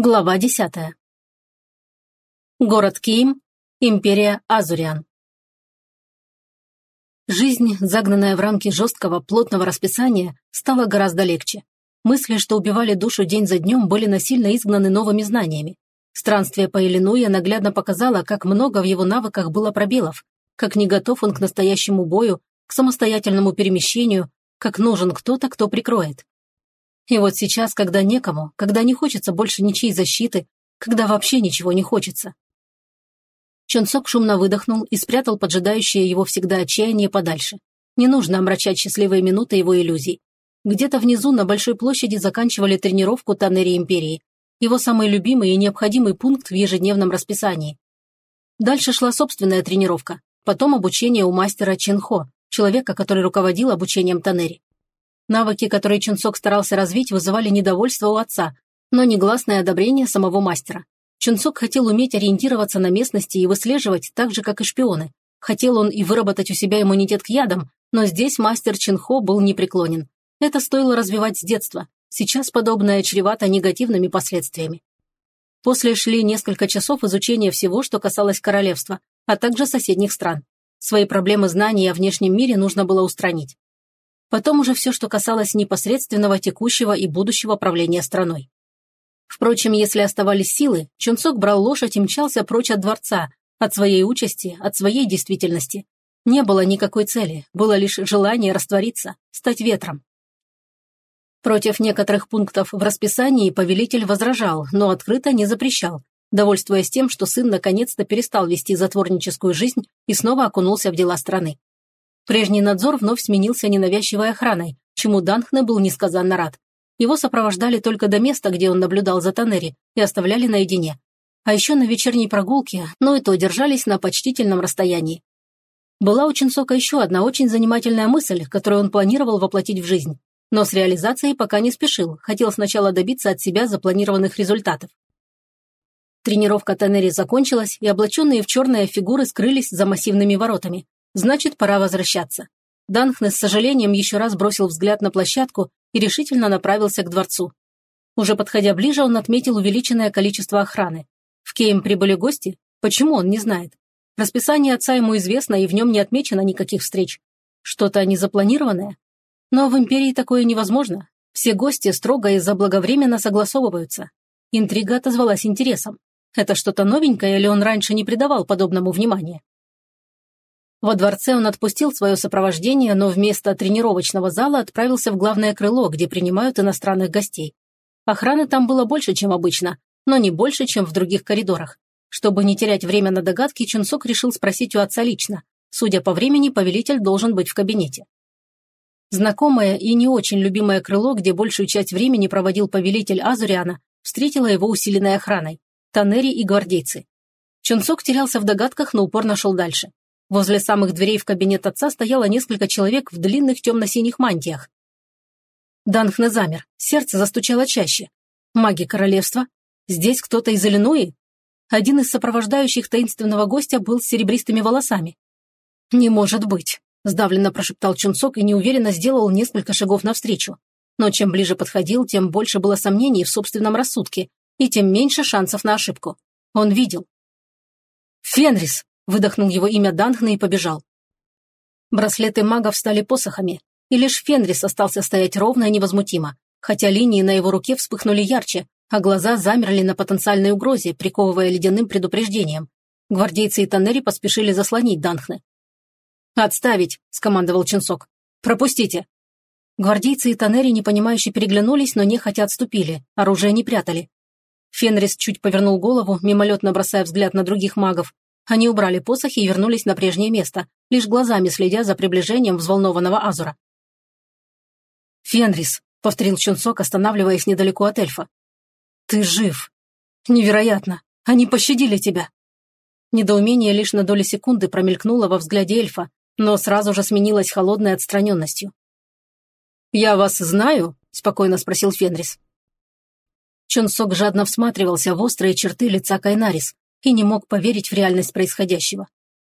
Глава десятая. Город Киим, империя Азуриан. Жизнь, загнанная в рамки жесткого, плотного расписания, стала гораздо легче. Мысли, что убивали душу день за днем, были насильно изгнаны новыми знаниями. Странствие по Иллинуя наглядно показало, как много в его навыках было пробелов, как не готов он к настоящему бою, к самостоятельному перемещению, как нужен кто-то, кто прикроет. И вот сейчас, когда некому, когда не хочется больше ничьей защиты, когда вообще ничего не хочется. Чонсок шумно выдохнул и спрятал поджидающее его всегда отчаяние подальше. Не нужно омрачать счастливые минуты его иллюзий. Где-то внизу на большой площади заканчивали тренировку Таннери Империи, его самый любимый и необходимый пункт в ежедневном расписании. Дальше шла собственная тренировка, потом обучение у мастера Ченхо, человека, который руководил обучением Таннери. Навыки, которые Чунцок старался развить, вызывали недовольство у отца, но негласное одобрение самого мастера. Чунцок хотел уметь ориентироваться на местности и выслеживать так же, как и шпионы. Хотел он и выработать у себя иммунитет к ядам, но здесь мастер Чинхо был непреклонен. Это стоило развивать с детства. Сейчас подобное чревато негативными последствиями. После шли несколько часов изучения всего, что касалось королевства, а также соседних стран. Свои проблемы знаний о внешнем мире нужно было устранить. Потом уже все, что касалось непосредственного текущего и будущего правления страной. Впрочем, если оставались силы, Чунцок брал лошадь и мчался прочь от дворца, от своей участи, от своей действительности. Не было никакой цели, было лишь желание раствориться, стать ветром. Против некоторых пунктов в расписании повелитель возражал, но открыто не запрещал, довольствуясь тем, что сын наконец-то перестал вести затворническую жизнь и снова окунулся в дела страны. Прежний надзор вновь сменился ненавязчивой охраной, чему Данхне был несказанно рад. Его сопровождали только до места, где он наблюдал за Танери, и оставляли наедине. А еще на вечерней прогулке, но и то держались на почтительном расстоянии. Была у Чинсока еще одна очень занимательная мысль, которую он планировал воплотить в жизнь. Но с реализацией пока не спешил, хотел сначала добиться от себя запланированных результатов. Тренировка Танери закончилась, и облаченные в черные фигуры скрылись за массивными воротами, Значит, пора возвращаться. Данхне с сожалением еще раз бросил взгляд на площадку и решительно направился к дворцу. Уже подходя ближе, он отметил увеличенное количество охраны. В Кейм прибыли гости? Почему он не знает? Расписание отца ему известно, и в нем не отмечено никаких встреч. Что-то незапланированное? Но в Империи такое невозможно. Все гости строго и заблаговременно согласовываются. Интрига отозвалась интересом. Это что-то новенькое или он раньше не придавал подобному внимания? Во дворце он отпустил свое сопровождение, но вместо тренировочного зала отправился в главное крыло, где принимают иностранных гостей. Охраны там было больше, чем обычно, но не больше, чем в других коридорах. Чтобы не терять время на догадки, Чунсок решил спросить у отца лично. Судя по времени, повелитель должен быть в кабинете. Знакомое и не очень любимое крыло, где большую часть времени проводил повелитель Азуриана, встретило его усиленной охраной – Танери и гвардейцы. Чунсок терялся в догадках, но упорно шел дальше. Возле самых дверей в кабинет отца стояло несколько человек в длинных темно-синих мантиях. Данхне замер, сердце застучало чаще. Маги королевства? Здесь кто-то из Иллинуи? Один из сопровождающих таинственного гостя был с серебристыми волосами. «Не может быть», – сдавленно прошептал Чунцок и неуверенно сделал несколько шагов навстречу. Но чем ближе подходил, тем больше было сомнений в собственном рассудке, и тем меньше шансов на ошибку. Он видел. «Фенрис!» Выдохнул его имя Данхна и побежал. Браслеты магов стали посохами, и лишь Фенрис остался стоять ровно и невозмутимо, хотя линии на его руке вспыхнули ярче, а глаза замерли на потенциальной угрозе, приковывая ледяным предупреждением. Гвардейцы и Таннери поспешили заслонить Данхны. «Отставить!» – скомандовал Ченсок. «Пропустите!» Гвардейцы и Таннери непонимающе переглянулись, но нехотя отступили, оружие не прятали. Фенрис чуть повернул голову, мимолетно бросая взгляд на других магов, они убрали посохи и вернулись на прежнее место, лишь глазами следя за приближением взволнованного Азура. «Фенрис», — повторил Чунсок, останавливаясь недалеко от эльфа. «Ты жив! Невероятно! Они пощадили тебя!» Недоумение лишь на доли секунды промелькнуло во взгляде эльфа, но сразу же сменилось холодной отстраненностью. «Я вас знаю?» – спокойно спросил Фенрис. Чунсок жадно всматривался в острые черты лица Кайнарис, и не мог поверить в реальность происходящего.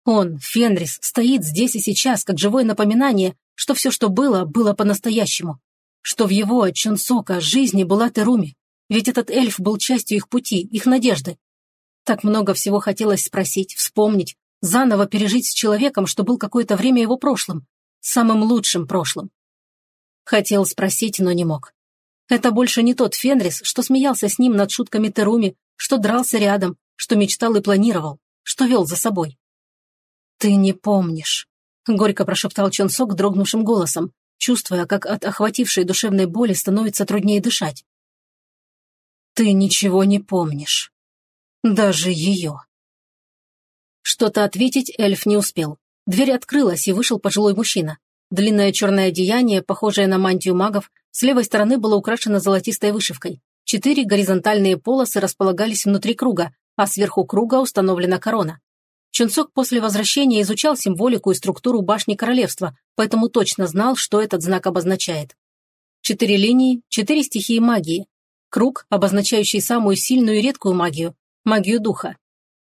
Он, Фенрис, стоит здесь и сейчас, как живое напоминание, что все, что было, было по-настоящему. Что в его, Чунсока, жизни была Теруми. Ведь этот эльф был частью их пути, их надежды. Так много всего хотелось спросить, вспомнить, заново пережить с человеком, что был какое-то время его прошлым, самым лучшим прошлым. Хотел спросить, но не мог. Это больше не тот Фенрис, что смеялся с ним над шутками Теруми, что дрался рядом, что мечтал и планировал, что вел за собой. «Ты не помнишь», — горько прошептал Чонсок дрогнувшим голосом, чувствуя, как от охватившей душевной боли становится труднее дышать. «Ты ничего не помнишь. Даже ее». Что-то ответить эльф не успел. Дверь открылась, и вышел пожилой мужчина. Длинное черное одеяние, похожее на мантию магов, с левой стороны было украшено золотистой вышивкой. Четыре горизонтальные полосы располагались внутри круга, а сверху круга установлена корона. Чунцок после возвращения изучал символику и структуру башни королевства, поэтому точно знал, что этот знак обозначает. Четыре линии, четыре стихии магии. Круг, обозначающий самую сильную и редкую магию, магию духа.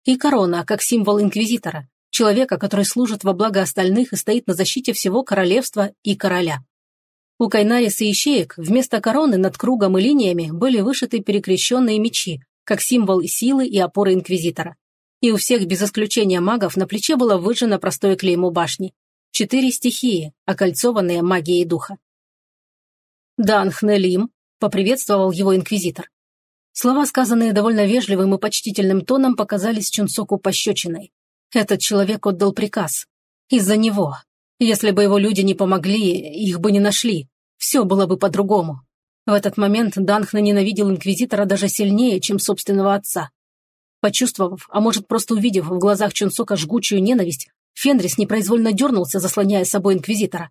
И корона, как символ инквизитора, человека, который служит во благо остальных и стоит на защите всего королевства и короля. У Кайнариса и Ищеек вместо короны над кругом и линиями были вышиты перекрещенные мечи, как символ силы и опоры инквизитора. И у всех без исключения магов на плече было выжжено простое клеймо башни. Четыре стихии, окольцованные магией духа. «Данхнелим», — поприветствовал его инквизитор. Слова, сказанные довольно вежливым и почтительным тоном, показались Чунсоку пощечиной. Этот человек отдал приказ. Из-за него. Если бы его люди не помогли, их бы не нашли. Все было бы по-другому. В этот момент Данхна ненавидел Инквизитора даже сильнее, чем собственного отца. Почувствовав, а может просто увидев в глазах Чунсока жгучую ненависть, Фенрис непроизвольно дернулся, заслоняя собой Инквизитора.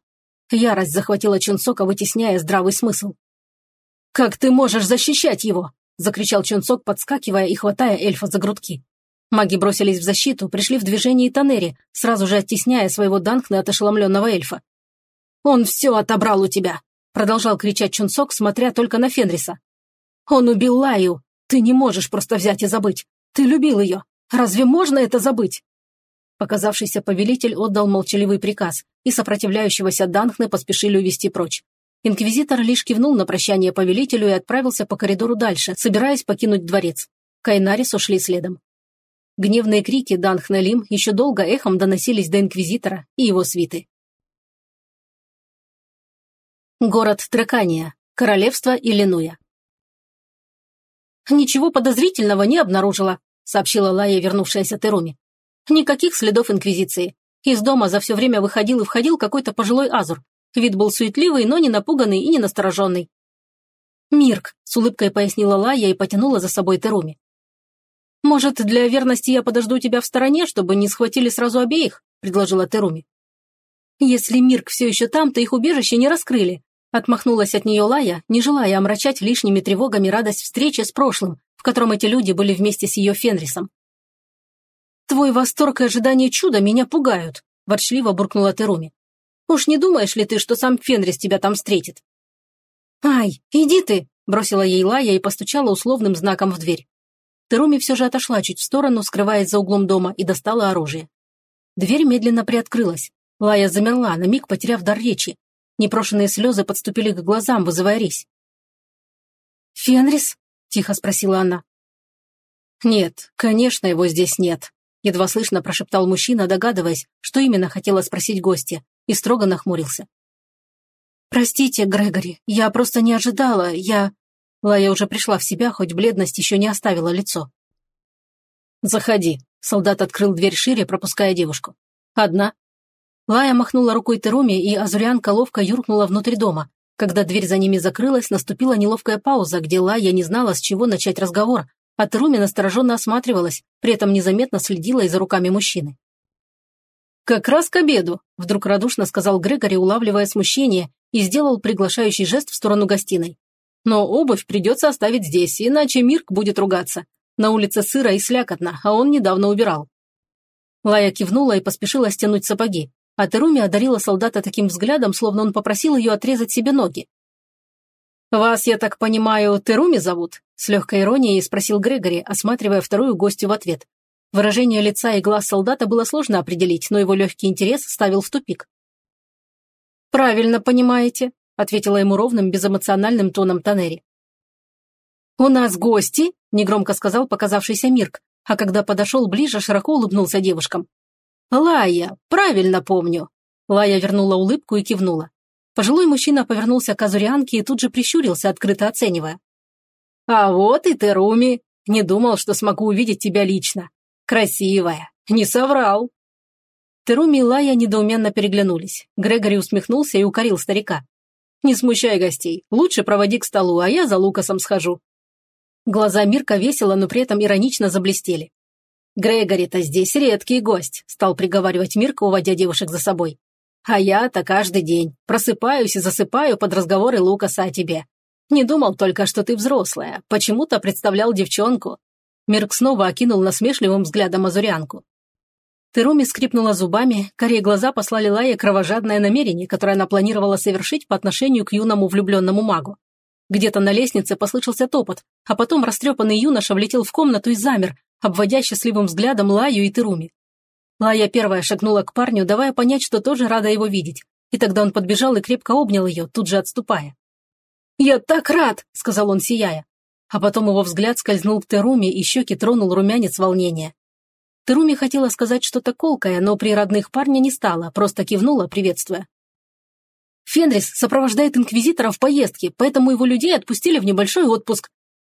Ярость захватила Чунсока, вытесняя здравый смысл. «Как ты можешь защищать его?» – закричал Чунсок, подскакивая и хватая эльфа за грудки. Маги бросились в защиту, пришли в движение Танери, сразу же оттесняя своего Данхна от ошеломленного эльфа. «Он все отобрал у тебя!» – продолжал кричать Чунсок, смотря только на Фенриса. «Он убил Лаю! Ты не можешь просто взять и забыть! Ты любил ее! Разве можно это забыть?» Показавшийся повелитель отдал молчаливый приказ, и сопротивляющегося Данхны поспешили увести прочь. Инквизитор лишь кивнул на прощание повелителю и отправился по коридору дальше, собираясь покинуть дворец. Кайнарис ушли следом. Гневные крики Данхналим еще долго эхом доносились до Инквизитора и его свиты. Город Трекания, королевство Иллинуя. «Ничего подозрительного не обнаружила», — сообщила Лая, вернувшаяся Теруми. «Никаких следов Инквизиции. Из дома за все время выходил и входил какой-то пожилой азур. Вид был суетливый, но не напуганный и не настороженный». «Мирк», — с улыбкой пояснила Лая и потянула за собой Теруми. «Может, для верности я подожду тебя в стороне, чтобы не схватили сразу обеих?» – предложила Теруми. «Если Мирк все еще там, то их убежище не раскрыли», – отмахнулась от нее Лая, не желая омрачать лишними тревогами радость встречи с прошлым, в котором эти люди были вместе с ее Фенрисом. «Твой восторг и ожидание чуда меня пугают», – ворчливо буркнула Теруми. «Уж не думаешь ли ты, что сам Фенрис тебя там встретит?» «Ай, иди ты!» – бросила ей Лая и постучала условным знаком в дверь. Теруми все же отошла чуть в сторону, скрываясь за углом дома, и достала оружие. Дверь медленно приоткрылась. Лая замерла, на миг потеряв дар речи. Непрошенные слезы подступили к глазам, вызывая резь. «Фенрис?» – тихо спросила она. «Нет, конечно, его здесь нет», – едва слышно прошептал мужчина, догадываясь, что именно хотела спросить гостья, и строго нахмурился. «Простите, Грегори, я просто не ожидала, я...» Лая уже пришла в себя, хоть бледность еще не оставила лицо. «Заходи», — солдат открыл дверь шире, пропуская девушку. «Одна?» Лая махнула рукой Теруми, и Азурианка ловко юркнула внутрь дома. Когда дверь за ними закрылась, наступила неловкая пауза, где Лая не знала, с чего начать разговор, а Теруми настороженно осматривалась, при этом незаметно следила и за руками мужчины. «Как раз к обеду», — вдруг радушно сказал Грегори, улавливая смущение, и сделал приглашающий жест в сторону гостиной. Но обувь придется оставить здесь, иначе Мирк будет ругаться. На улице сыро и слякотно, а он недавно убирал. Лая кивнула и поспешила стянуть сапоги, а Теруми одарила солдата таким взглядом, словно он попросил ее отрезать себе ноги. «Вас, я так понимаю, Теруми зовут?» – с легкой иронией спросил Грегори, осматривая вторую гостью в ответ. Выражение лица и глаз солдата было сложно определить, но его легкий интерес ставил в тупик. «Правильно понимаете», ответила ему ровным, безэмоциональным тоном Танери. «У нас гости?» – негромко сказал показавшийся Мирк, а когда подошел ближе, широко улыбнулся девушкам. «Лая, правильно помню». Лая вернула улыбку и кивнула. Пожилой мужчина повернулся к Азурианке и тут же прищурился, открыто оценивая. «А вот и ты, Руми. Не думал, что смогу увидеть тебя лично. Красивая. Не соврал». Теруми и Лая недоуменно переглянулись. Грегори усмехнулся и укорил старика. «Не смущай гостей. Лучше проводи к столу, а я за Лукасом схожу. Глаза Мирка весело, но при этом иронично заблестели. «Грегори-то здесь редкий гость», – стал приговаривать Мирка, уводя девушек за собой. «А я-то каждый день просыпаюсь и засыпаю под разговоры Лукаса о тебе. Не думал только, что ты взрослая. Почему-то представлял девчонку». Мирк снова окинул насмешливым взглядом Азурянку. Теруми скрипнула зубами, корей глаза послали Лае кровожадное намерение, которое она планировала совершить по отношению к юному влюбленному магу. Где-то на лестнице послышался топот, а потом растрепанный юноша влетел в комнату и замер, обводя счастливым взглядом Лаю и Теруми. Лая первая шагнула к парню, давая понять, что тоже рада его видеть. И тогда он подбежал и крепко обнял ее, тут же отступая. «Я так рад!» – сказал он, сияя. А потом его взгляд скользнул к Теруми, и щеки тронул румянец волнения. Теруми хотела сказать что-то колкое, но при родных парня не стала, просто кивнула, приветствуя. Фенрис сопровождает инквизитора в поездке, поэтому его людей отпустили в небольшой отпуск.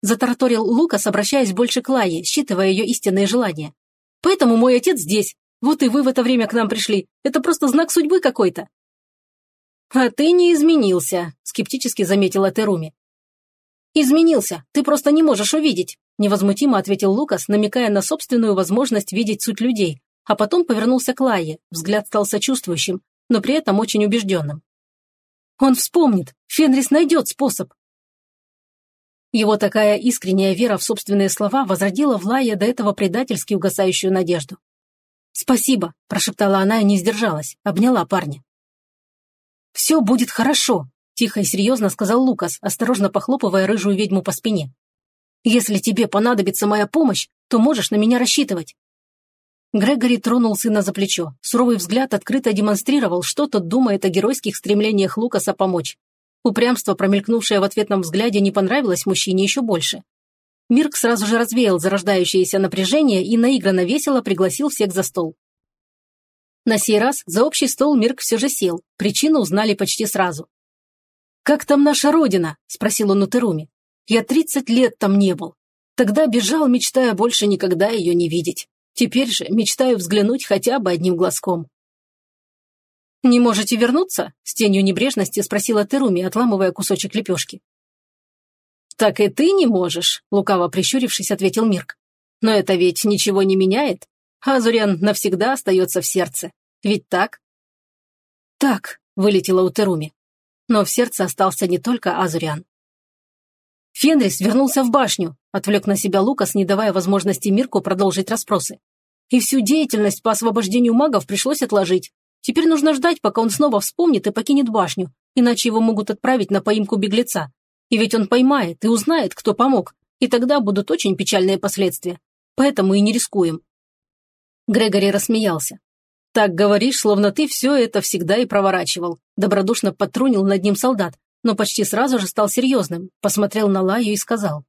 Затараторил Лукас, обращаясь больше к Лае, считывая ее истинные желания. Поэтому мой отец здесь. Вот и вы в это время к нам пришли. Это просто знак судьбы какой-то. А ты не изменился, скептически заметила Теруми. Изменился, ты просто не можешь увидеть, невозмутимо ответил Лукас, намекая на собственную возможность видеть суть людей, а потом повернулся к Лае, взгляд стал сочувствующим, но при этом очень убежденным. Он вспомнит. Фенрис найдет способ. Его такая искренняя вера в собственные слова возродила в Лае до этого предательски угасающую надежду. «Спасибо», – прошептала она и не сдержалась, обняла парня. «Все будет хорошо», – тихо и серьезно сказал Лукас, осторожно похлопывая рыжую ведьму по спине. «Если тебе понадобится моя помощь, то можешь на меня рассчитывать. Грегори тронул сына за плечо. Суровый взгляд открыто демонстрировал, что тот думает о геройских стремлениях Лукаса помочь. Упрямство, промелькнувшее в ответном взгляде, не понравилось мужчине еще больше. Мирк сразу же развеял зарождающееся напряжение и наигранно весело пригласил всех за стол. На сей раз за общий стол Мирк все же сел, причину узнали почти сразу. «Как там наша родина?» – спросил он у Теруми. «Я тридцать лет там не был. Тогда бежал, мечтая больше никогда ее не видеть». Теперь же мечтаю взглянуть хотя бы одним глазком. «Не можете вернуться?» – с тенью небрежности спросила Теруми, отламывая кусочек лепешки. «Так и ты не можешь», – лукаво прищурившись, ответил Мирк. «Но это ведь ничего не меняет. Азуриан навсегда остается в сердце. Ведь так?» «Так», – вылетела у Теруми. Но в сердце остался не только Азуриан. Фенрис вернулся в башню, отвлек на себя Лукас, не давая возможности Мирку продолжить расспросы. И всю деятельность по освобождению магов пришлось отложить. Теперь нужно ждать, пока он снова вспомнит и покинет башню, иначе его могут отправить на поимку беглеца. И ведь он поймает и узнает, кто помог, и тогда будут очень печальные последствия. Поэтому и не рискуем. Грегори рассмеялся. «Так говоришь, словно ты все это всегда и проворачивал», добродушно подтрунил над ним солдат, но почти сразу же стал серьезным, посмотрел на Лаю и сказал.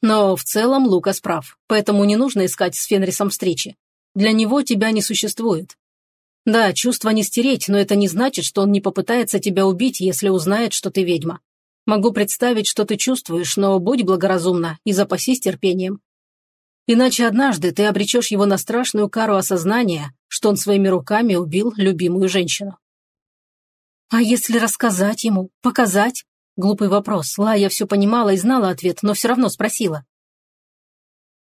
Но в целом Лукас прав, поэтому не нужно искать с Фенрисом встречи. Для него тебя не существует. Да, чувства не стереть, но это не значит, что он не попытается тебя убить, если узнает, что ты ведьма. Могу представить, что ты чувствуешь, но будь благоразумна и запасись терпением. Иначе однажды ты обречешь его на страшную кару осознания, что он своими руками убил любимую женщину. А если рассказать ему, показать? Глупый вопрос. Лая все понимала и знала ответ, но все равно спросила.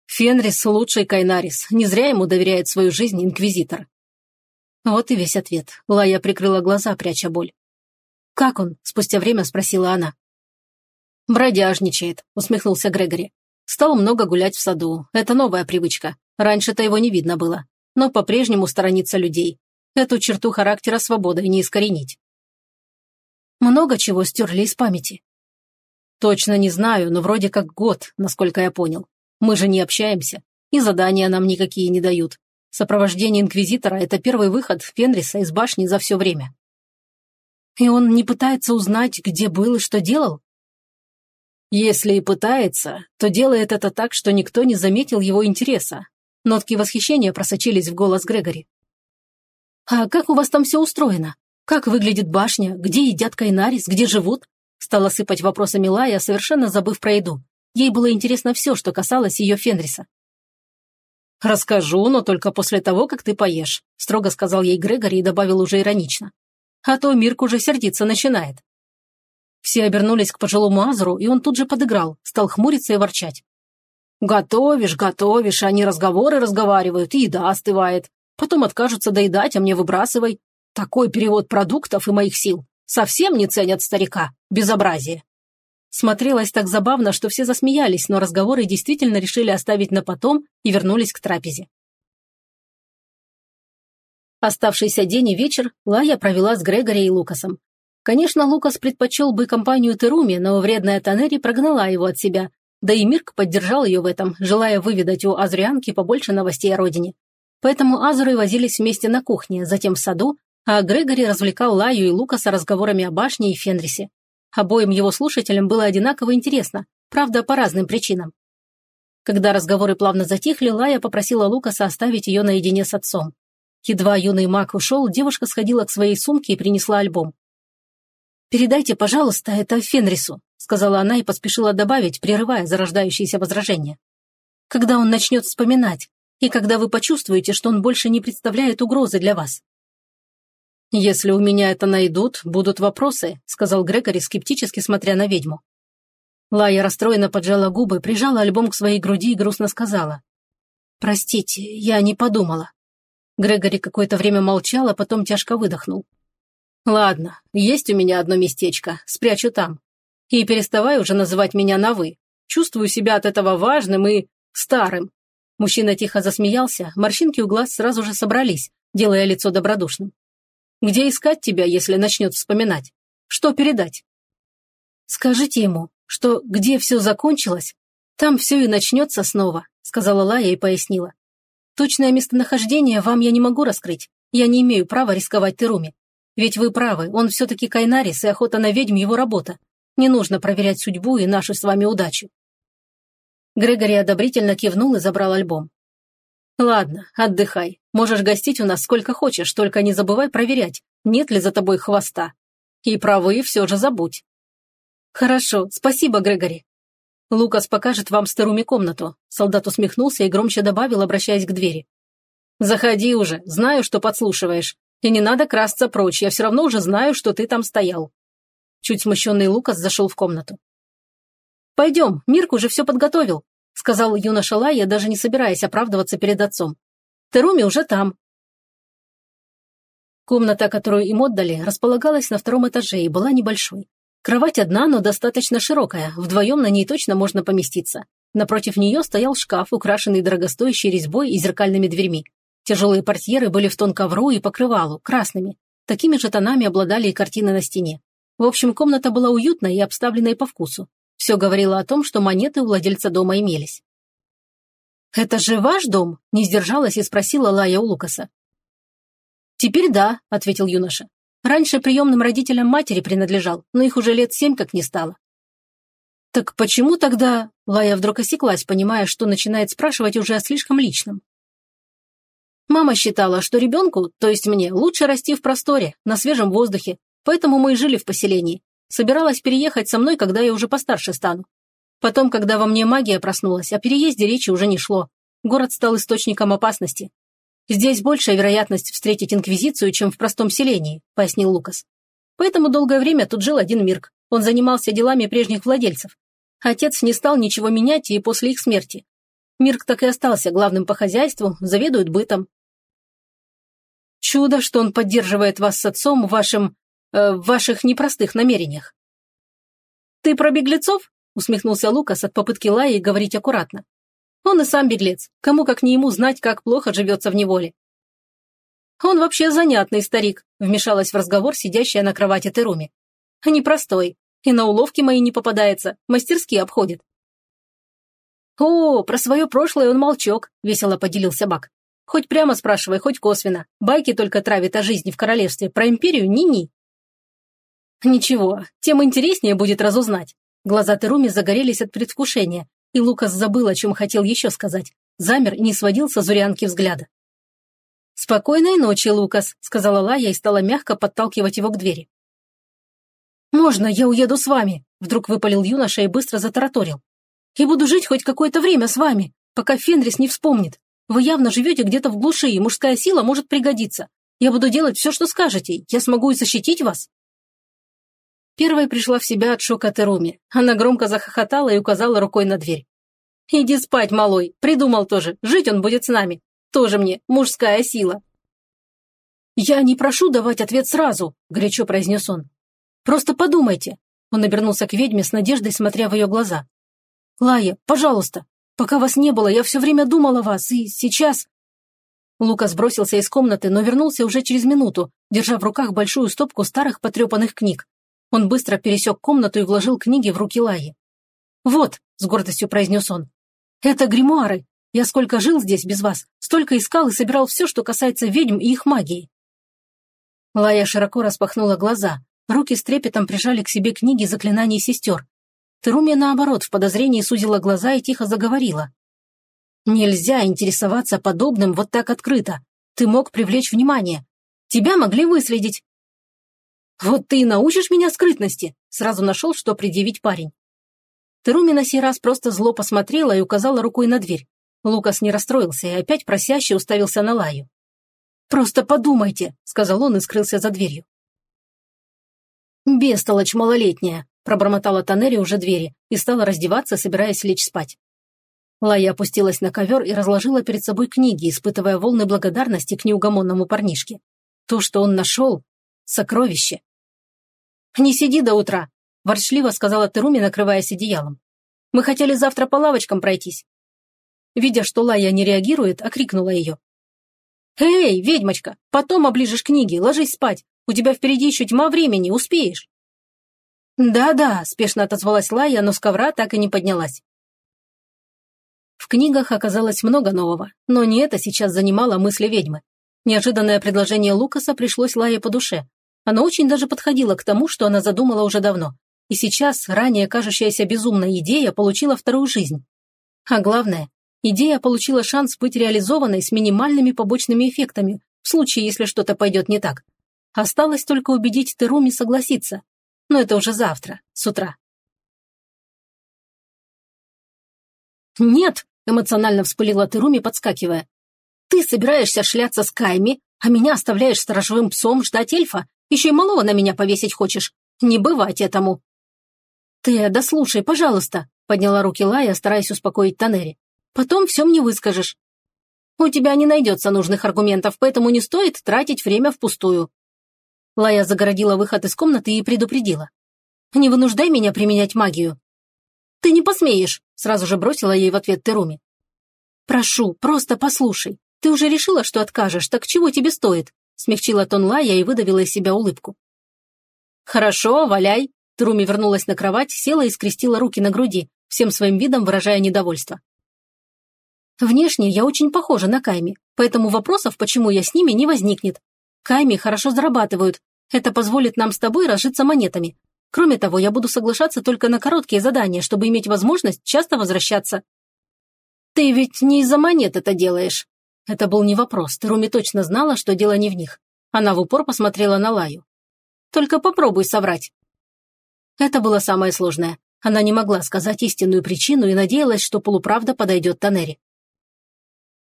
Фенрис – лучший Кайнарис. Не зря ему доверяет свою жизнь инквизитор. Вот и весь ответ. Лая прикрыла глаза, пряча боль. «Как он?» – спустя время спросила она. «Бродяжничает», – усмехнулся Грегори. «Стал много гулять в саду. Это новая привычка. Раньше-то его не видно было. Но по-прежнему сторонится людей. Эту черту характера свободой не искоренить. Много чего стерли из памяти. Точно не знаю, но вроде как год, насколько я понял. Мы же не общаемся, и задания нам никакие не дают. Сопровождение Инквизитора – это первый выход Фенриса из башни за все время. И он не пытается узнать, где был и что делал? Если и пытается, то делает это так, что никто не заметил его интереса. Нотки восхищения просочились в голос Грегори. «А как у вас там все устроено? Как выглядит башня? Где едят кайнарис? Где живут?» Стала сыпать вопросами Лая, совершенно забыв про еду. Ей было интересно все, что касалось ее Фенриса. «Расскажу, но только после того, как ты поешь», строго сказал ей Грегори и добавил уже иронично. «А то Мирк уже сердиться начинает». Все обернулись к пожилому Азру, и он тут же подыграл, стал хмуриться и ворчать. «Готовишь, готовишь, они разговоры разговаривают, и еда остывает. Потом откажутся доедать, а мне выбрасывай. Такой перевод продуктов и моих сил. Совсем не ценят старика. Безобразие». Смотрелось так забавно, что все засмеялись, но разговоры действительно решили оставить на потом и вернулись к трапезе. Оставшийся день и вечер Лая провела с Грегори и Лукасом. Конечно, Лукас предпочел бы компанию Теруми, но вредная Танери прогнала его от себя, да и Мирк поддержал ее в этом, желая выведать у Азрианки побольше новостей о родине. Поэтому Азуры возились вместе на кухне, затем в саду, а Грегори развлекал Лаю и Лукаса разговорами о башне и Фенрисе. Обоим его слушателям было одинаково интересно, правда, по разным причинам. Когда разговоры плавно затихли, Лая попросила Лукаса оставить ее наедине с отцом. Едва юный маг ушел, девушка сходила к своей сумке и принесла альбом. «Передайте, пожалуйста, это Фенрису», сказала она и поспешила добавить, прерывая зарождающиеся возражения. «Когда он начнет вспоминать, и когда вы почувствуете, что он больше не представляет угрозы для вас». «Если у меня это найдут, будут вопросы», сказал Грегори, скептически смотря на ведьму. Лая расстроенно поджала губы, прижала альбом к своей груди и грустно сказала. «Простите, я не подумала». Грегори какое-то время молчал, а потом тяжко выдохнул. Ладно, есть у меня одно местечко, спрячу там. И переставай уже называть меня на «вы». Чувствую себя от этого важным и старым. Мужчина тихо засмеялся, морщинки у глаз сразу же собрались, делая лицо добродушным. Где искать тебя, если начнет вспоминать? Что передать? Скажите ему, что где все закончилось, там все и начнется снова, сказала Лая и пояснила. Точное местонахождение вам я не могу раскрыть. Я не имею права рисковать Теруми. Ведь вы правы, он все-таки Кайнарис, и охота на ведьм его работа. Не нужно проверять судьбу и нашу с вами удачу. Грегори одобрительно кивнул и забрал альбом. «Ладно, отдыхай. Можешь гостить у нас сколько хочешь, только не забывай проверять, нет ли за тобой хвоста. И правы все же забудь». «Хорошо, спасибо, Грегори». «Лукас покажет вам старуми комнату», солдат усмехнулся и громче добавил, обращаясь к двери. «Заходи уже, знаю, что подслушиваешь. И не надо красться прочь, я все равно уже знаю, что ты там стоял». Чуть смущенный Лукас зашел в комнату. «Пойдем, Мирк уже все подготовил», — сказал юноша Лая, даже не собираясь оправдываться перед отцом. «Теруми уже там». Комната, которую им отдали, располагалась на втором этаже и была небольшой. Кровать одна, но достаточно широкая, вдвоем на ней точно можно поместиться. Напротив нее стоял шкаф, украшенный дорогостоящей резьбой и зеркальными дверьми. Тяжелые портьеры были в тон ковру и покрывалу, красными. Такими же тонами обладали и картины на стене. В общем, комната была уютной и обставленной по вкусу. Все говорило о том, что монеты у владельца дома имелись. «Это же ваш дом?» – не сдержалась и спросила Лая у Лукаса. «Теперь да», – ответил юноша. «Раньше приемным родителям матери принадлежал, но их уже лет семь как не стало». «Так почему тогда...» Лая вдруг осеклась, понимая, что начинает спрашивать уже о слишком личном. Мама считала, что ребенку, то есть мне, лучше расти в просторе, на свежем воздухе, поэтому мы и жили в поселении. Собиралась переехать со мной, когда я уже постарше стану. Потом, когда во мне магия проснулась, о переезде речи уже не шло. Город стал источником опасности. «Здесь большая вероятность встретить Инквизицию, чем в простом селении», – пояснил Лукас. Поэтому долгое время тут жил один Мирк. Он занимался делами прежних владельцев. Отец не стал ничего менять и после их смерти. Мирк так и остался главным по хозяйству, заведует бытом, Чудо, что он поддерживает вас с отцом в вашем... Э, в ваших непростых намерениях. «Ты про беглецов?» – усмехнулся Лукас от попытки Лаи говорить аккуратно. «Он и сам беглец. Кому как не ему знать, как плохо живется в неволе». «Он вообще занятный старик», – вмешалась в разговор сидящая на кровати Теруми. «Непростой. И на уловки мои не попадается. Мастерски обходит». «О, про свое прошлое он молчок», – весело поделился Бак. Хоть прямо спрашивай, хоть косвенно. Байки только травит о жизни в королевстве, про империю ни-ни. Ничего, тем интереснее будет разузнать. Глаза Теруми загорелись от предвкушения, и Лукас забыл, о чем хотел еще сказать. Замер и не сводил со Зурянки взгляда. «Спокойной ночи, Лукас», — сказала Лая и стала мягко подталкивать его к двери. «Можно я уеду с вами?» — вдруг выпалил юноша и быстро затараторил. «И буду жить хоть какое-то время с вами, пока Фенрис не вспомнит. Вы явно живете где-то в глуши, и мужская сила может пригодиться. Я буду делать все, что скажете. Я смогу и защитить вас». Первой пришла в себя от шока Теруми. Она громко захохотала и указала рукой на дверь. «Иди спать, малой. Придумал тоже. Жить он будет с нами. Тоже мне мужская сила». «Я не прошу давать ответ сразу», – горячо произнес он. «Просто подумайте». Он обернулся к ведьме с надеждой, смотря в ее глаза. «Лая, пожалуйста, пока вас не было, я все время думал о вас, и сейчас...» Лукас бросился из комнаты, но вернулся уже через минуту, держа в руках большую стопку старых потрепанных книг. Он быстро пересек комнату и вложил книги в руки Лаи. «Вот», — с гордостью произнес он, — «это гримуары. Я сколько жил здесь без вас, столько искал и собирал все, что касается ведьм и их магии». Лая широко распахнула глаза, руки с трепетом прижали к себе книги заклинаний сестер. Теруми, наоборот, в подозрении сузила глаза и тихо заговорила. «Нельзя интересоваться подобным вот так открыто. Ты мог привлечь внимание. Тебя могли выследить. «Вот ты и научишь меня скрытности!» Сразу нашел, что предъявить парень. Теруми на сей раз просто зло посмотрела и указала рукой на дверь. Лукас не расстроился и опять просяще уставился на Лаю. «Просто подумайте», — сказал он и скрылся за дверью. «Бестолочь малолетняя», — пробормотала Танери уже двери и стала раздеваться, собираясь лечь спать. Лая опустилась на ковер и разложила перед собой книги, испытывая волны благодарности к неугомонному парнишке. То, что он нашел — сокровище. «Не сиди до утра», – ворчливо сказала Теруми, накрываясь одеялом. «Мы хотели завтра по лавочкам пройтись». Видя, что Лая не реагирует, окрикнула ее. «Эй, ведьмочка, потом оближешь книги, ложись спать. У тебя впереди еще тьма времени, успеешь». «Да-да», – спешно отозвалась Лая, но с ковра так и не поднялась. В книгах оказалось много нового, но не это сейчас занимало мысли ведьмы. Неожиданное предложение Лукаса пришлось Лае по душе, оно очень даже подходило к тому, что она задумала уже давно. И сейчас ранее кажущаяся безумная идея получила вторую жизнь. А главное, идея получила шанс быть реализованной с минимальными побочными эффектами, в случае, если что-то пойдет не так. Осталось только убедить Теруми согласиться. Но это уже завтра, с утра. «Нет!» – эмоционально вспылила Теруми, подскакивая. «Ты собираешься шляться с Кайми, а меня оставляешь сторожевым псом ждать эльфа, еще и малого на меня повесить хочешь? Не бывать этому!» «Ты, да слушай, пожалуйста», — подняла руки Лая, стараясь успокоить Танери. «Потом все мне выскажешь». «У тебя не найдется нужных аргументов, поэтому не стоит тратить время впустую». Лая загородила выход из комнаты и предупредила. «Не вынуждай меня применять магию». «Ты не посмеешь», — сразу же бросила ей в ответ Теруми. «Прошу, просто послушай. Ты уже решила, что откажешь, так чего тебе стоит? Смягчила тон Лая и выдавила из себя улыбку. «Хорошо, валяй!» Труми вернулась на кровать, села и скрестила руки на груди, всем своим видом выражая недовольство. «Внешне я очень похожа на Кайми, поэтому вопросов, почему я с ними, не возникнет. Кайми хорошо зарабатывают. Это позволит нам с тобой разжиться монетами. Кроме того, я буду соглашаться только на короткие задания, чтобы иметь возможность часто возвращаться». «Ты ведь не из-за монет это делаешь», это был не вопрос, Теруми точно знала, что дело не в них. Она в упор посмотрела на Лаю. «Только попробуй соврать». Это было самое сложное. Она не могла сказать истинную причину и надеялась, что полуправда подойдет Танери.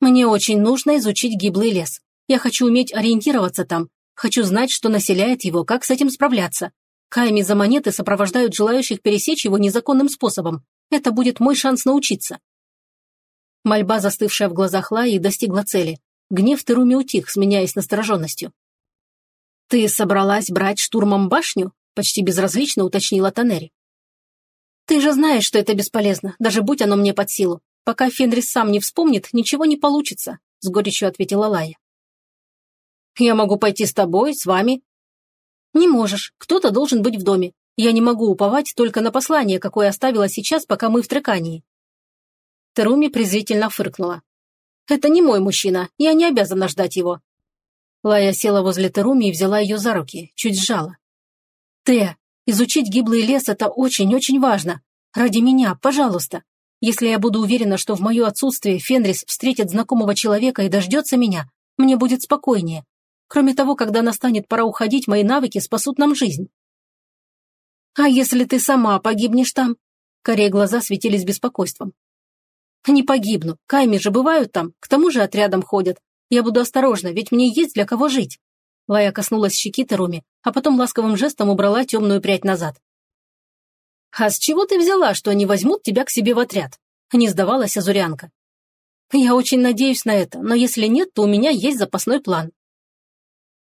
«Мне очень нужно изучить гиблый лес. Я хочу уметь ориентироваться там. Хочу знать, что населяет его, как с этим справляться. Кайми за монеты сопровождают желающих пересечь его незаконным способом. Это будет мой шанс научиться. Мольба, застывшая в глазах Лаи, достигла цели. Гнев Теруми утих, сменяясь настороженностью. «Ты собралась брать штурмом башню?» – почти безразлично уточнила Танери. «Ты же знаешь, что это бесполезно, даже будь оно мне под силу. Пока Фенрис сам не вспомнит, ничего не получится», – с горечью ответила Лая. «Я могу пойти с тобой, с вами». «Не можешь. Кто-то должен быть в доме. Я не могу уповать только на послание, какое оставила сейчас, пока мы в Трекании. Теруми презрительно фыркнула. «Это не мой мужчина, я не обязана ждать его». Лая села возле Теруми и взяла ее за руки, чуть сжала. «Те, изучить гиблый лес – это очень-очень важно. Ради меня, пожалуйста. Если я буду уверена, что в мое отсутствие Фенрис встретит знакомого человека и дождется меня, мне будет спокойнее. Кроме того, когда настанет пора уходить, мои навыки спасут нам жизнь. А если ты сама погибнешь там? Корее глаза светились беспокойством. Не погибну. Кайми же бывают там, к тому же отрядом ходят. Я буду осторожна, ведь мне есть для кого жить. Лая коснулась щеки Теруми, а потом ласковым жестом убрала темную прядь назад. «А с чего ты взяла, что они возьмут тебя к себе в отряд?» Не сдавалась Азурянка. «Я очень надеюсь на это, но если нет, то у меня есть запасной план».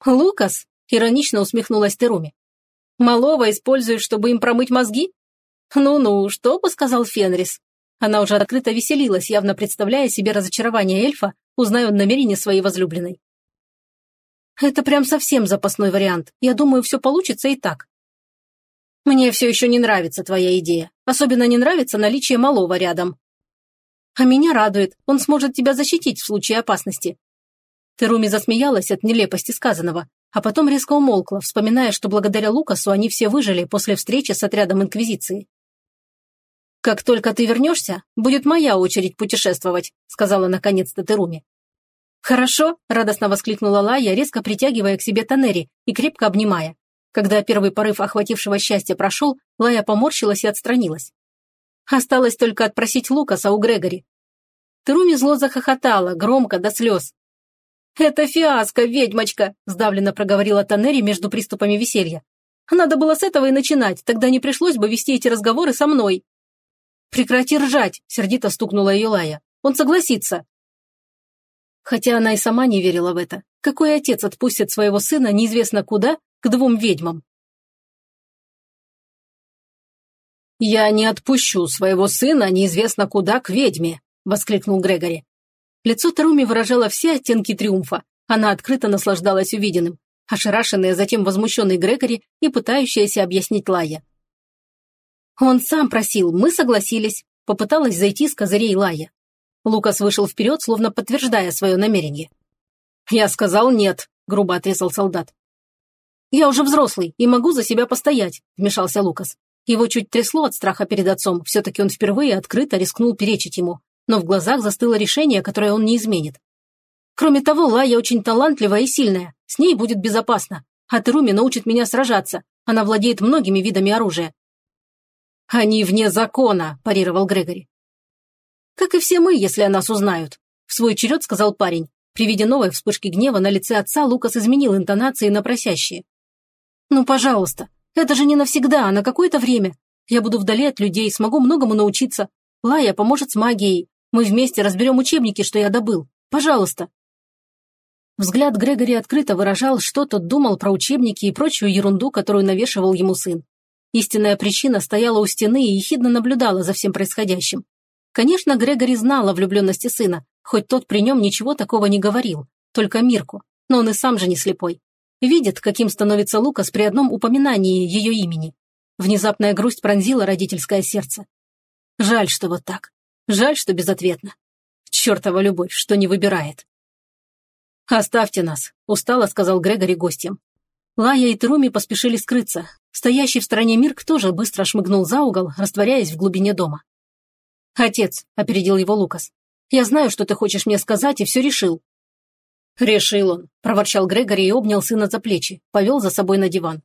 «Лукас?» – иронично усмехнулась Теруми. «Малого используешь, чтобы им промыть мозги?» «Ну-ну, что бы сказал Фенрис?» Она уже открыто веселилась, явно представляя себе разочарование эльфа, узная он намерение своей возлюбленной. «Это прям совсем запасной вариант. Я думаю, все получится и так. Мне все еще не нравится твоя идея. Особенно не нравится наличие малого рядом. А меня радует, он сможет тебя защитить в случае опасности. Теруми засмеялась от нелепости сказанного, а потом резко умолкла, вспоминая, что благодаря Лукасу они все выжили после встречи с отрядом Инквизиции. «Как только ты вернешься, будет моя очередь путешествовать», сказала наконец-то Теруми. «Хорошо», – радостно воскликнула Лая, резко притягивая к себе Танери и крепко обнимая. Когда первый порыв охватившего счастья прошел, Лая поморщилась и отстранилась. Осталось только отпросить Лукаса у Грегори. Теруми зло захохотала, громко, до слез. «Это фиаско, ведьмочка!» – сдавленно проговорила Танери между приступами веселья. «Надо было с этого и начинать, тогда не пришлось бы вести эти разговоры со мной». «Прекрати ржать!» – сердито стукнула ее Лая. «Он согласится!» Хотя она и сама не верила в это. Какой отец отпустит своего сына неизвестно куда к двум ведьмам. «Я не отпущу своего сына неизвестно куда к ведьме», — воскликнул Грегори. Лицо Таруми выражало все оттенки триумфа. Она открыто наслаждалась увиденным, ошарашенная затем возмущенный Грегори и пытающаяся объяснить Лая. «Он сам просил, мы согласились», — попыталась зайти с козырей Лая. Лукас вышел вперед, словно подтверждая свое намерение. «Я сказал нет», — грубо отрезал солдат. «Я уже взрослый и могу за себя постоять», – вмешался Лукас. Его чуть трясло от страха перед отцом, все-таки он впервые открыто рискнул перечить ему, но в глазах застыло решение, которое он не изменит. «Кроме того, Лая очень талантливая и сильная, с ней будет безопасно, а Теруми научит меня сражаться, она владеет многими видами оружия». «Они вне закона», – парировал Грегори. «Как и все мы, если о нас узнают», – в свой черед сказал парень. При виде новой вспышки гнева на лице отца Лукас изменил интонации на просящие. «Ну, пожалуйста, это же не навсегда, а на какое-то время. Я буду вдали от людей, смогу многому научиться. Лая поможет с магией. Мы вместе разберем учебники, что я добыл. Пожалуйста». Взгляд Грегори открыто выражал, что тот думал про учебники и прочую ерунду, которую навешивал ему сын. Истинная причина стояла у стены и ехидно наблюдала за всем происходящим. Конечно, Грегори знал о влюбленности сына, хоть тот при нем ничего такого не говорил, только Мирку, но он и сам же не слепой. Видит, каким становится Лукас при одном упоминании ее имени. Внезапная грусть пронзила родительское сердце. Жаль, что вот так. Жаль, что безответно. Чертова любовь, что не выбирает. «Оставьте нас», – устало сказал Грегори гостям. Лая и Теруми поспешили скрыться. Стоящий в стороне Мирк тоже быстро шмыгнул за угол, растворяясь в глубине дома. «Отец», – опередил его Лукас, – «я знаю, что ты хочешь мне сказать, и все решил. «Решил он», – проворчал Грегори и обнял сына за плечи, повел за собой на диван.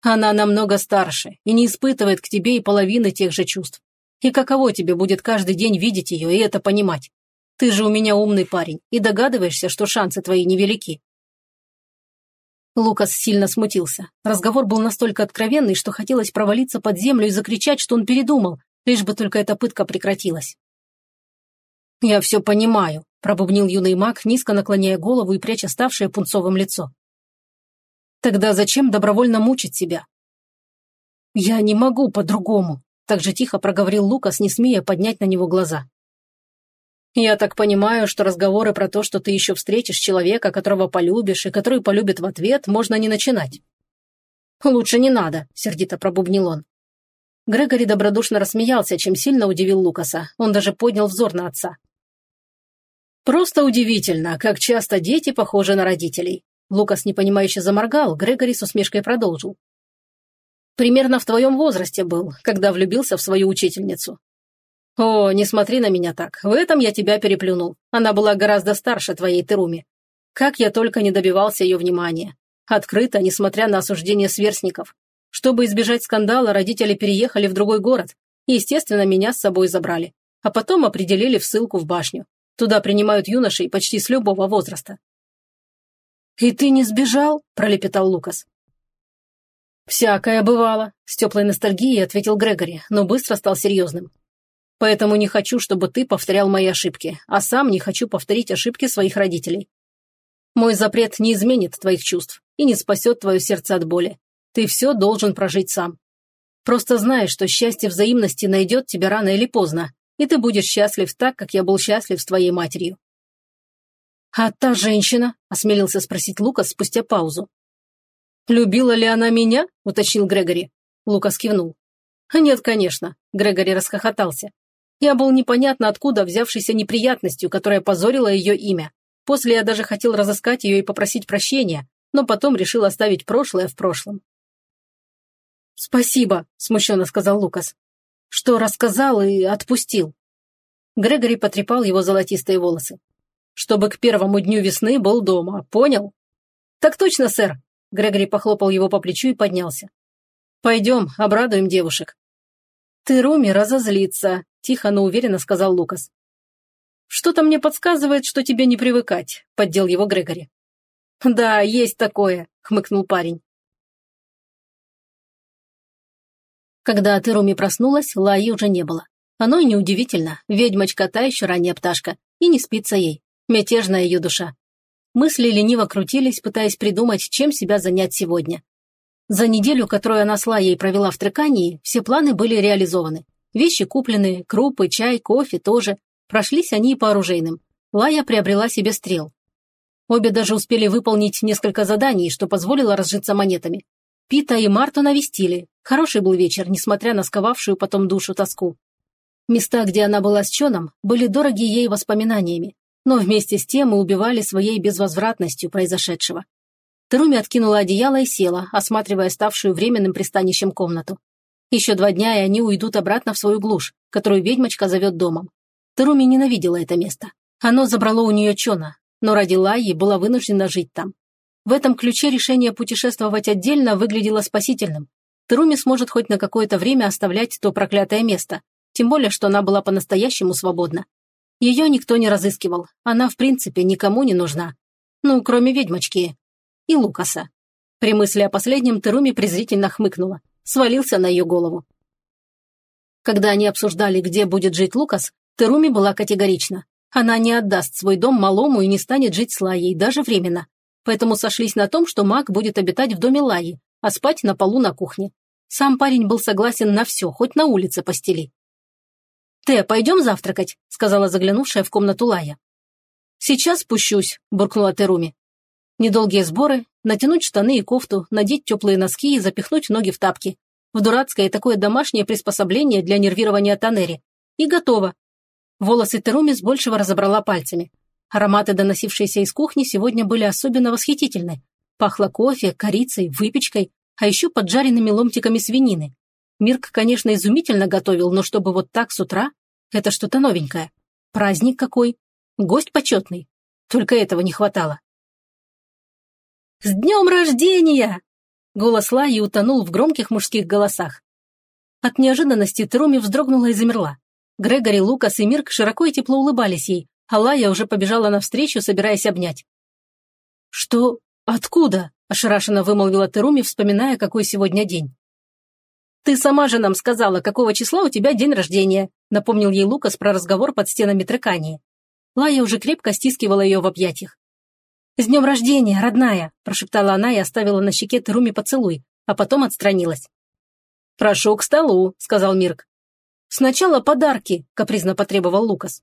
«Она намного старше и не испытывает к тебе и половины тех же чувств. И каково тебе будет каждый день видеть ее и это понимать? Ты же у меня умный парень и догадываешься, что шансы твои невелики». Лукас сильно смутился. Разговор был настолько откровенный, что хотелось провалиться под землю и закричать, что он передумал, лишь бы только эта пытка прекратилась. «Я все понимаю», – пробубнил юный маг, низко наклоняя голову и пряча ставшее пунцовым лицо. «Тогда зачем добровольно мучить себя?» «Я не могу по-другому», – так же тихо проговорил Лукас, не смея поднять на него глаза. «Я так понимаю, что разговоры про то, что ты еще встретишь человека, которого полюбишь и который полюбит в ответ, можно не начинать». «Лучше не надо», – сердито пробубнил он. Грегори добродушно рассмеялся, чем сильно удивил Лукаса. Он даже поднял взор на отца. Просто удивительно, как часто дети похожи на родителей. Лукас непонимающе заморгал, Грегори с усмешкой продолжил. Примерно в твоем возрасте был, когда влюбился в свою учительницу. О, не смотри на меня так, в этом я тебя переплюнул. Она была гораздо старше твоей Теруми. Как я только не добивался ее внимания. Открыто, несмотря на осуждение сверстников. Чтобы избежать скандала, родители переехали в другой город и, естественно, меня с собой забрали. А потом определили в ссылку в башню. Туда принимают юношей почти с любого возраста. «И ты не сбежал?» – пролепетал Лукас. «Всякое бывало», – с теплой ностальгией ответил Грегори, но быстро стал серьезным. «Поэтому не хочу, чтобы ты повторял мои ошибки, а сам не хочу повторить ошибки своих родителей. Мой запрет не изменит твоих чувств и не спасет твое сердце от боли. Ты все должен прожить сам. Просто знай, что счастье взаимности найдет тебя рано или поздно, и ты будешь счастлив так, как я был счастлив с твоей матерью». «А та женщина?» – осмелился спросить Лукас спустя паузу. «Любила ли она меня?» – уточнил Грегори. Лукас кивнул. «Нет, конечно», – Грегори расхохотался. «Я был непонятно откуда взявшийся неприятностью, которая позорила ее имя. После я даже хотел разыскать ее и попросить прощения, но потом решил оставить прошлое в прошлом. «Спасибо», – смущенно сказал Лукас, – «что рассказал и отпустил». Грегори потрепал его золотистые волосы. «Чтобы к первому дню весны был дома, понял?» «Так точно, сэр», – Грегори похлопал его по плечу и поднялся. «Пойдем, обрадуем девушек». «Ты, Руми, разозлится», – тихо, но уверенно сказал Лукас. «Что-то мне подсказывает, что тебе не привыкать», – поддел его Грегори. «Да, есть такое», – хмыкнул парень. Когда Теруми проснулась, Лаи уже не было. Оно и неудивительно, ведьмочка та еще ранняя пташка, и не спится ей, мятежная ее душа. Мысли лениво крутились, пытаясь придумать, чем себя занять сегодня. За неделю, которую она с Лаей провела в Трекании, все планы были реализованы. Вещи куплены, крупы, чай, кофе тоже, Прошлись они по оружейным. Лая приобрела себе стрел. Обе даже успели выполнить несколько заданий, что позволило разжиться монетами. Пита и Марту навестили. Хороший был вечер, несмотря на сковавшую потом душу тоску. Места, где она была с Чоном, были дороги ей воспоминаниями, но вместе с тем и убивали своей безвозвратностью произошедшего. Теруми откинула одеяло и села, осматривая ставшую временным пристанищем комнату. Еще два дня, и они уйдут обратно в свою глушь, которую ведьмочка зовет домом. Теруми ненавидела это место. Оно забрало у нее Чона, но ради Лайи была вынуждена жить там. В этом ключе решение путешествовать отдельно выглядело спасительным. Теруми сможет хоть на какое-то время оставлять то проклятое место, тем более, что она была по-настоящему свободна. Ее никто не разыскивал, она в принципе никому не нужна. Ну, кроме ведьмочки и Лукаса. При мысли о последнем Теруми презрительно хмыкнула, свалился на ее голову. Когда они обсуждали, где будет жить Лукас, Теруми была категорична. Она не отдаст свой дом малому и не станет жить с Лаей, даже временно. Поэтому сошлись на том, что маг будет обитать в доме Лаи, а спать на полу на кухне. Сам парень был согласен на все, хоть на улице постели. «Те, пойдем завтракать?» – сказала заглянувшая в комнату Лая. «Сейчас спущусь», – буркнула Теруми. Недолгие сборы, натянуть штаны и кофту, надеть теплые носки и запихнуть ноги в тапки. В дурацкое такое домашнее приспособление для нервирования Танери. И готово. Волосы Теруми с большего разобрала пальцами. Ароматы, доносившиеся из кухни, сегодня были особенно восхитительны. Пахло кофе, корицей, выпечкой, а еще поджаренными ломтиками свинины. Мирк, конечно, изумительно готовил, но чтобы вот так с утра, это что-то новенькое. Праздник какой. Гость почетный. Только этого не хватало. «С днем рождения!» Голос Лаи утонул в громких мужских голосах. От неожиданности Теруми вздрогнула и замерла. Грегори, Лукас и Мирк широко и тепло улыбались ей, а Лая уже побежала навстречу, собираясь обнять. «Что? Откуда?» – ошарашенно вымолвила Теруми, вспоминая, какой сегодня день. «Ты сама же нам сказала, какого числа у тебя день рождения», – напомнил ей Лукас про разговор под стенами Трекании. Лая уже крепко стискивала ее в объятиях. «С днем рождения, родная!» – прошептала она и оставила на щеке Теруми поцелуй, а потом отстранилась. «Прошу к столу», – сказал Мирк. «Сначала подарки», – капризно потребовал Лукас.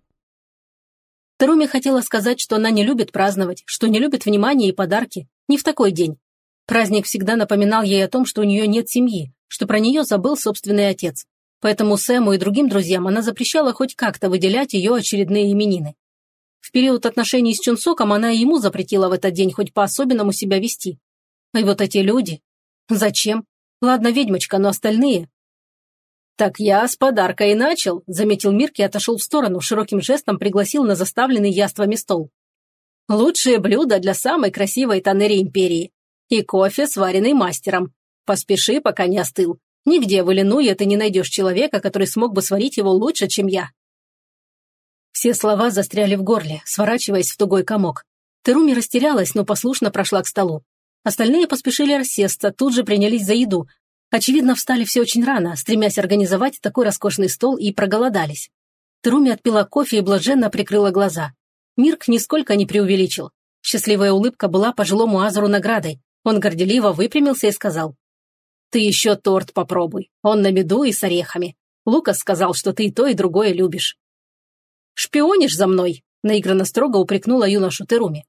Теруми хотела сказать, что она не любит праздновать, что не любит внимания и подарки. Не в такой день. Праздник всегда напоминал ей о том, что у нее нет семьи, что про нее забыл собственный отец. Поэтому Сэму и другим друзьям она запрещала хоть как-то выделять ее очередные именины. В период отношений с Чунсоком она и ему запретила в этот день хоть по-особенному себя вести. И вот эти люди... Зачем? Ладно, ведьмочка, но остальные... «Так я с подарка и начал», — заметил Мирк и отошел в сторону, широким жестом пригласил на заставленный яствами стол. «Лучшие блюда для самой красивой Танери Империи. И кофе, сваренный мастером. Поспеши, пока не остыл. Нигде в Иллинуе ты не найдешь человека, который смог бы сварить его лучше, чем я». Все слова застряли в горле, сворачиваясь в тугой комок. Теруми растерялась, но послушно прошла к столу. Остальные поспешили рассесться, тут же принялись за еду, Очевидно, встали все очень рано, стремясь организовать такой роскошный стол и проголодались. Труми отпила кофе и блаженно прикрыла глаза. Мирк нисколько не преувеличил. Счастливая улыбка была пожилому Азуру наградой. Он горделиво выпрямился и сказал. «Ты еще торт попробуй. Он на меду и с орехами. Лукас сказал, что ты и то, и другое любишь». «Шпионишь за мной?» – наигранно строго упрекнула юношу Теруми.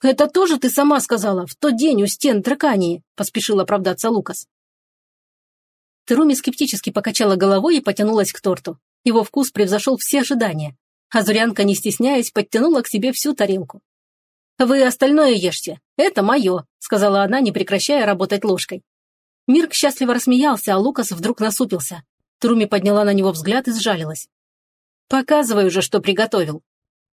«Это тоже ты сама сказала, в тот день у стен Тракании», – поспешил оправдаться Лукас. Теруми скептически покачала головой и потянулась к торту. Его вкус превзошел все ожидания. Азурянка, не стесняясь, подтянула к себе всю тарелку. «Вы остальное ешьте. Это мое», – сказала она, не прекращая работать ложкой. Мирк счастливо рассмеялся, а Лукас вдруг насупился. Труми подняла на него взгляд и сжалилась. «Показывай уже, что приготовил»,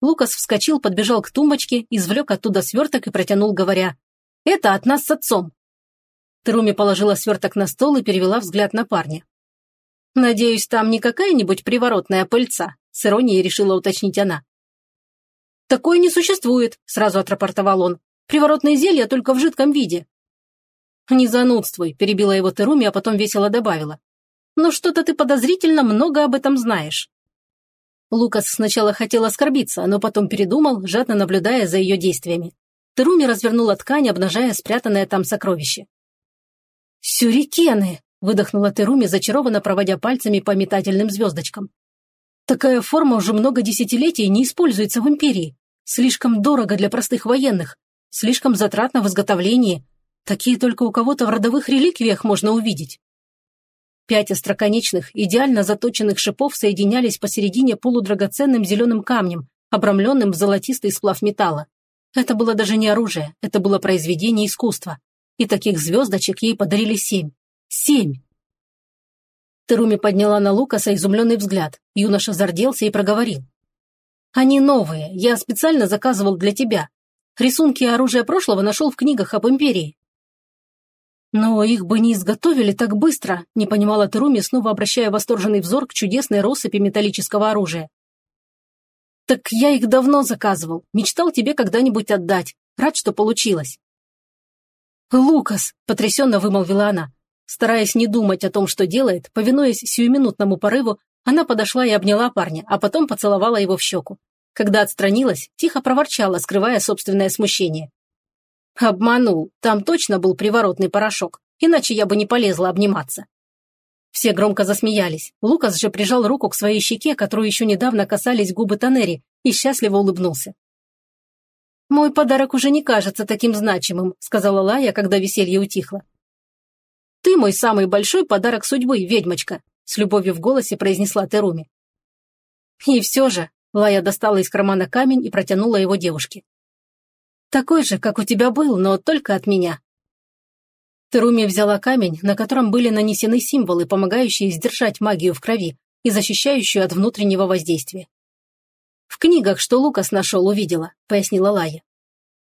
Лукас вскочил, подбежал к тумбочке, извлек оттуда сверток и протянул, говоря, «Это от нас с отцом». Труми положила сверток на стол и перевела взгляд на парня. «Надеюсь, там не какая-нибудь приворотная пыльца», с иронией решила уточнить она. «Такое не существует», – сразу отрапортовал он. «Приворотные зелья только в жидком виде». «Не занудствуй», – перебила его Теруми, а потом весело добавила. «Но что-то ты подозрительно много об этом знаешь». Лукас сначала хотел оскорбиться, но потом передумал, жадно наблюдая за ее действиями. Теруми развернула ткань, обнажая спрятанное там сокровище. «Сюрикены!» – выдохнула Теруми, зачарованно проводя пальцами по метательным звездочкам. «Такая форма уже много десятилетий не используется в Империи. Слишком дорого для простых военных, слишком затратно в изготовлении. Такие только у кого-то в родовых реликвиях можно увидеть». Пять остроконечных, идеально заточенных шипов соединялись посередине полудрагоценным зеленым камнем, обрамленным в золотистый сплав металла. Это было даже не оружие, это было произведение искусства. И таких звездочек ей подарили семь. Семь! Теруми подняла на Лукаса изумленный взгляд. Юноша зарделся и проговорил. «Они новые, я специально заказывал для тебя. Рисунки оружия прошлого нашел в книгах об Империи. «Но их бы не изготовили так быстро», – не понимала Теруми, снова обращая восторженный взор к чудесной россыпи металлического оружия. «Так я их давно заказывал. Мечтал тебе когда-нибудь отдать. Рад, что получилось». «Лукас!» – потрясенно вымолвила она. Стараясь не думать о том, что делает, повинуясь сиюминутному порыву, она подошла и обняла парня, а потом поцеловала его в щеку. Когда отстранилась, тихо проворчала, скрывая собственное смущение. Обманул. Там точно был приворотный порошок, иначе я бы не полезла обниматься. Все громко засмеялись. Лукас же прижал руку к своей щеке, которую еще недавно касались губы Танери, и счастливо улыбнулся. «Мой подарок уже не кажется таким значимым», сказала Лая, когда веселье утихло. «Ты мой самый большой подарок судьбы, ведьмочка», с любовью в голосе произнесла Теруми. И все же Лая достала из кармана камень и протянула его девушке. Такой же, как у тебя был, но только от меня». Теруми взяла камень, на котором были нанесены символы, помогающие сдержать магию в крови и защищающую от внутреннего воздействия. «В книгах, что Лукас нашел, увидела», — пояснила Лая.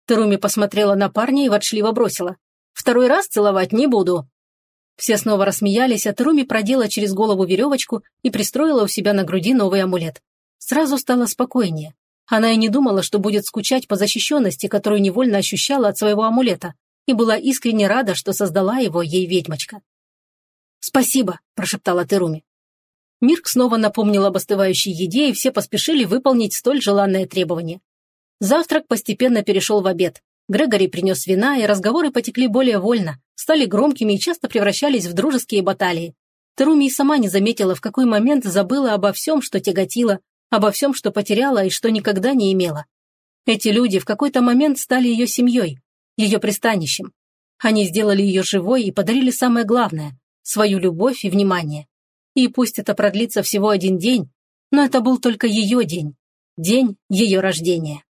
Теруми посмотрела на парня и ворчливо бросила. «Второй раз целовать не буду». Все снова рассмеялись, а Теруми продела через голову веревочку и пристроила у себя на груди новый амулет. Сразу стало спокойнее. Она и не думала, что будет скучать по защищенности, которую невольно ощущала от своего амулета, и была искренне рада, что создала его ей ведьмочка. «Спасибо», – прошептала Теруми. Мирк снова напомнил об остывающей еде, и все поспешили выполнить столь желанное требование. Завтрак постепенно перешел в обед. Грегори принес вина, и разговоры потекли более вольно, стали громкими и часто превращались в дружеские баталии. Теруми и сама не заметила, в какой момент забыла обо всем, что тяготило, обо всем, что потеряла и что никогда не имела. Эти люди в какой-то момент стали ее семьей, ее пристанищем. Они сделали ее живой и подарили самое главное – свою любовь и внимание. И пусть это продлится всего один день, но это был только ее день, день ее рождения.